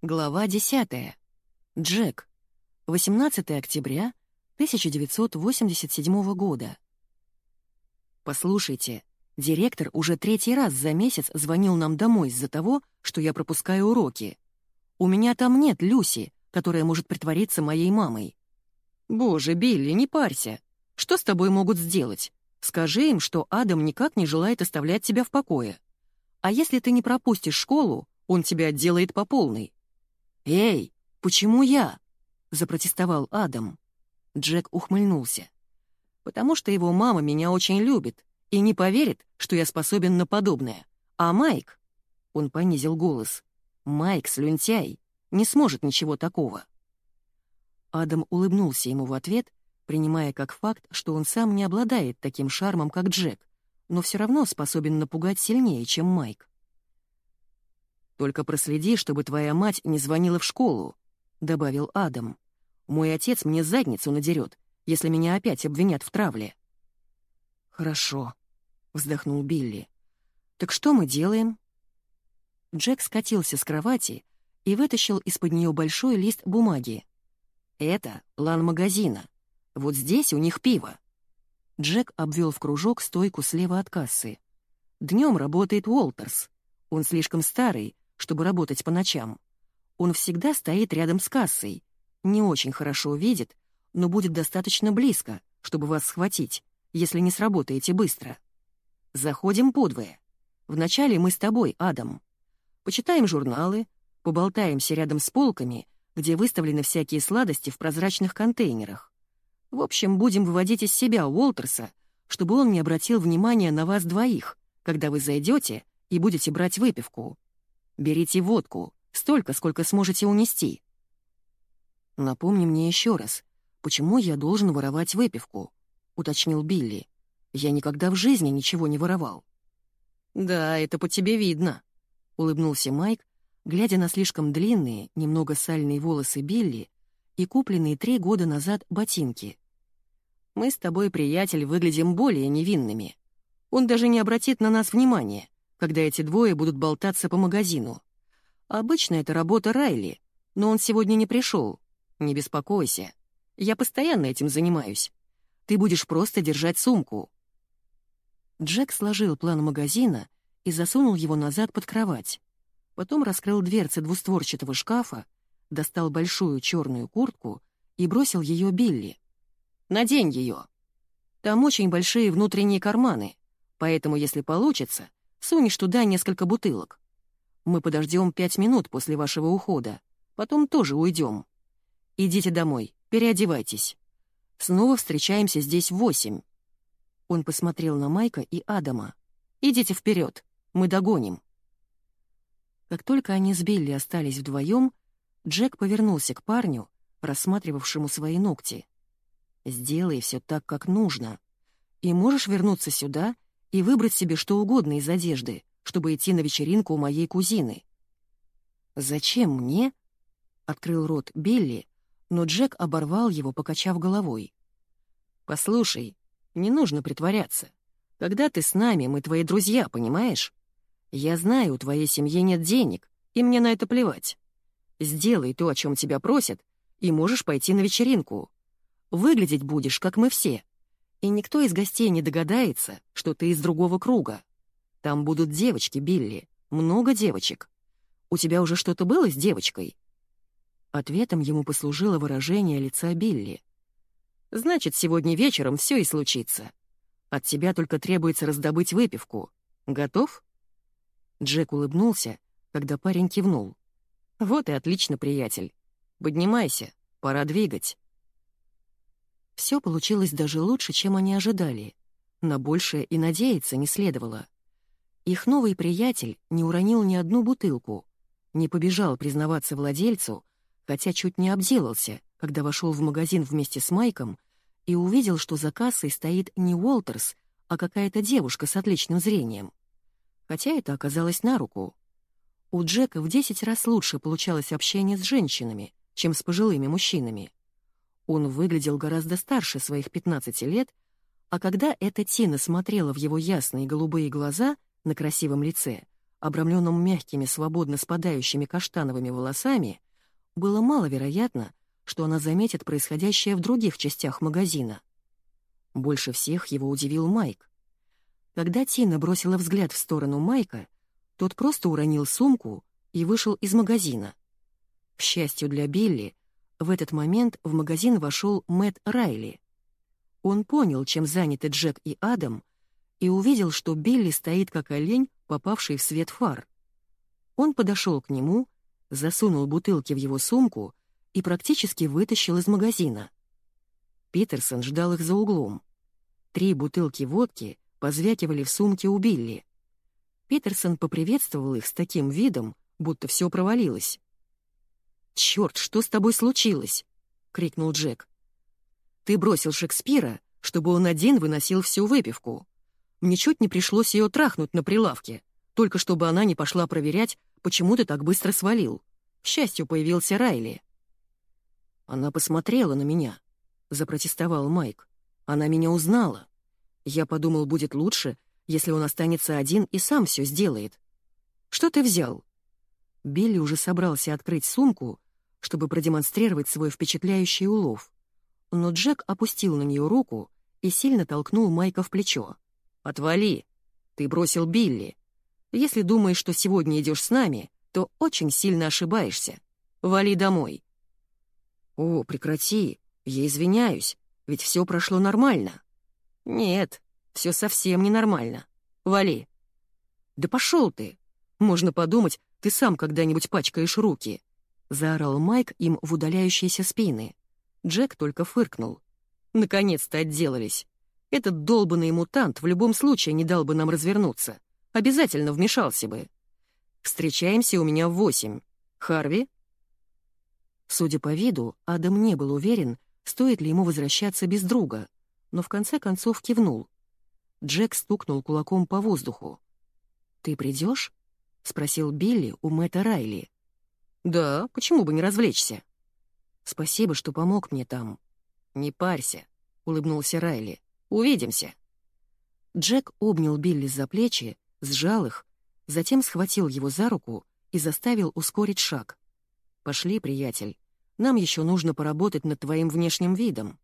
Глава 10. Джек. 18 октября 1987 года. Послушайте, директор уже третий раз за месяц звонил нам домой из-за того, что я пропускаю уроки. У меня там нет Люси, которая может притвориться моей мамой. Боже, Билли, не парься. Что с тобой могут сделать? Скажи им, что Адам никак не желает оставлять тебя в покое. А если ты не пропустишь школу, он тебя отделает по полной. «Эй, почему я?» — запротестовал Адам. Джек ухмыльнулся. «Потому что его мама меня очень любит и не поверит, что я способен на подобное. А Майк...» — он понизил голос. «Майк, слюнтяй, не сможет ничего такого». Адам улыбнулся ему в ответ, принимая как факт, что он сам не обладает таким шармом, как Джек, но все равно способен напугать сильнее, чем Майк. «Только проследи, чтобы твоя мать не звонила в школу», — добавил Адам. «Мой отец мне задницу надерет, если меня опять обвинят в травле». «Хорошо», — вздохнул Билли. «Так что мы делаем?» Джек скатился с кровати и вытащил из-под нее большой лист бумаги. «Это план магазина. Вот здесь у них пиво». Джек обвел в кружок стойку слева от кассы. Днем работает Уолтерс. Он слишком старый, чтобы работать по ночам. Он всегда стоит рядом с кассой, не очень хорошо видит, но будет достаточно близко, чтобы вас схватить, если не сработаете быстро. Заходим подвое. Вначале мы с тобой, Адам. Почитаем журналы, поболтаемся рядом с полками, где выставлены всякие сладости в прозрачных контейнерах. В общем, будем выводить из себя Уолтерса, чтобы он не обратил внимания на вас двоих, когда вы зайдете и будете брать выпивку. Берите водку, столько, сколько сможете унести. Напомни мне еще раз, почему я должен воровать выпивку, уточнил Билли. Я никогда в жизни ничего не воровал. Да, это по тебе видно, улыбнулся Майк, глядя на слишком длинные, немного сальные волосы Билли и купленные три года назад ботинки. Мы с тобой, приятель, выглядим более невинными. Он даже не обратит на нас внимания, когда эти двое будут болтаться по магазину. Обычно это работа Райли, но он сегодня не пришел. Не беспокойся. Я постоянно этим занимаюсь. Ты будешь просто держать сумку». Джек сложил план магазина и засунул его назад под кровать. Потом раскрыл дверцы двустворчатого шкафа, достал большую черную куртку и бросил ее Билли. «Надень ее. Там очень большие внутренние карманы, поэтому, если получится, Сунешь туда несколько бутылок. Мы подождем пять минут после вашего ухода. Потом тоже уйдем. Идите домой, переодевайтесь. Снова встречаемся здесь в восемь». Он посмотрел на Майка и Адама. «Идите вперед, мы догоним». Как только они с Билли остались вдвоем, Джек повернулся к парню, рассматривавшему свои ногти. «Сделай все так, как нужно. И можешь вернуться сюда и выбрать себе что угодно из одежды, чтобы идти на вечеринку у моей кузины. «Зачем мне?» — открыл рот Билли, но Джек оборвал его, покачав головой. «Послушай, не нужно притворяться. Когда ты с нами, мы твои друзья, понимаешь? Я знаю, у твоей семьи нет денег, и мне на это плевать. Сделай то, о чем тебя просят, и можешь пойти на вечеринку. Выглядеть будешь, как мы все и никто из гостей не догадается, что ты из другого круга. Там будут девочки, Билли, много девочек. У тебя уже что-то было с девочкой?» Ответом ему послужило выражение лица Билли. «Значит, сегодня вечером все и случится. От тебя только требуется раздобыть выпивку. Готов?» Джек улыбнулся, когда парень кивнул. «Вот и отлично, приятель. Поднимайся, пора двигать». Все получилось даже лучше, чем они ожидали. На большее и надеяться не следовало. Их новый приятель не уронил ни одну бутылку, не побежал признаваться владельцу, хотя чуть не обделался, когда вошел в магазин вместе с Майком и увидел, что за кассой стоит не Уолтерс, а какая-то девушка с отличным зрением. Хотя это оказалось на руку. У Джека в десять раз лучше получалось общение с женщинами, чем с пожилыми мужчинами. Он выглядел гораздо старше своих 15 лет, а когда эта Тина смотрела в его ясные голубые глаза на красивом лице, обрамленном мягкими, свободно спадающими каштановыми волосами, было маловероятно, что она заметит происходящее в других частях магазина. Больше всех его удивил Майк. Когда Тина бросила взгляд в сторону Майка, тот просто уронил сумку и вышел из магазина. К счастью для Билли, в этот момент в магазин вошел Мэтт Райли. Он понял, чем заняты Джек и Адам, и увидел, что Билли стоит как олень, попавший в свет фар. Он подошел к нему, засунул бутылки в его сумку и практически вытащил из магазина. Питерсон ждал их за углом. Три бутылки водки позвякивали в сумке у Билли. Питерсон поприветствовал их с таким видом, будто все провалилось. «Черт, что с тобой случилось?» — крикнул Джек. «Ты бросил Шекспира, чтобы он один выносил всю выпивку. Мне чуть не пришлось ее трахнуть на прилавке, только чтобы она не пошла проверять, почему ты так быстро свалил. К счастью, появился Райли». «Она посмотрела на меня», — запротестовал Майк. «Она меня узнала. Я подумал, будет лучше, если он останется один и сам все сделает. Что ты взял?» Билли уже собрался открыть сумку, чтобы продемонстрировать свой впечатляющий улов. Но Джек опустил на нее руку и сильно толкнул Майка в плечо. «Отвали! Ты бросил Билли. Если думаешь, что сегодня идешь с нами, то очень сильно ошибаешься. Вали домой». «О, прекрати, я извиняюсь, ведь все прошло нормально». «Нет, все совсем ненормально. Вали». «Да пошел ты! Можно подумать, ты сам когда-нибудь пачкаешь руки», — заорал Майк им в удаляющиеся спины. Джек только фыркнул. «Наконец-то отделались. Этот долбанный мутант в любом случае не дал бы нам развернуться. Обязательно вмешался бы. Встречаемся у меня в восемь. Харви?» Судя по виду, Адам не был уверен, стоит ли ему возвращаться без друга, но в конце концов кивнул. Джек стукнул кулаком по воздуху. «Ты придешь?» — спросил Билли у Мэтта Райли. «Да, почему бы не развлечься?» «Спасибо, что помог мне там». «Не парься», — улыбнулся Райли. «Увидимся». Джек обнял Билли за плечи, сжал их, затем схватил его за руку и заставил ускорить шаг. «Пошли, приятель. Нам еще нужно поработать над твоим внешним видом».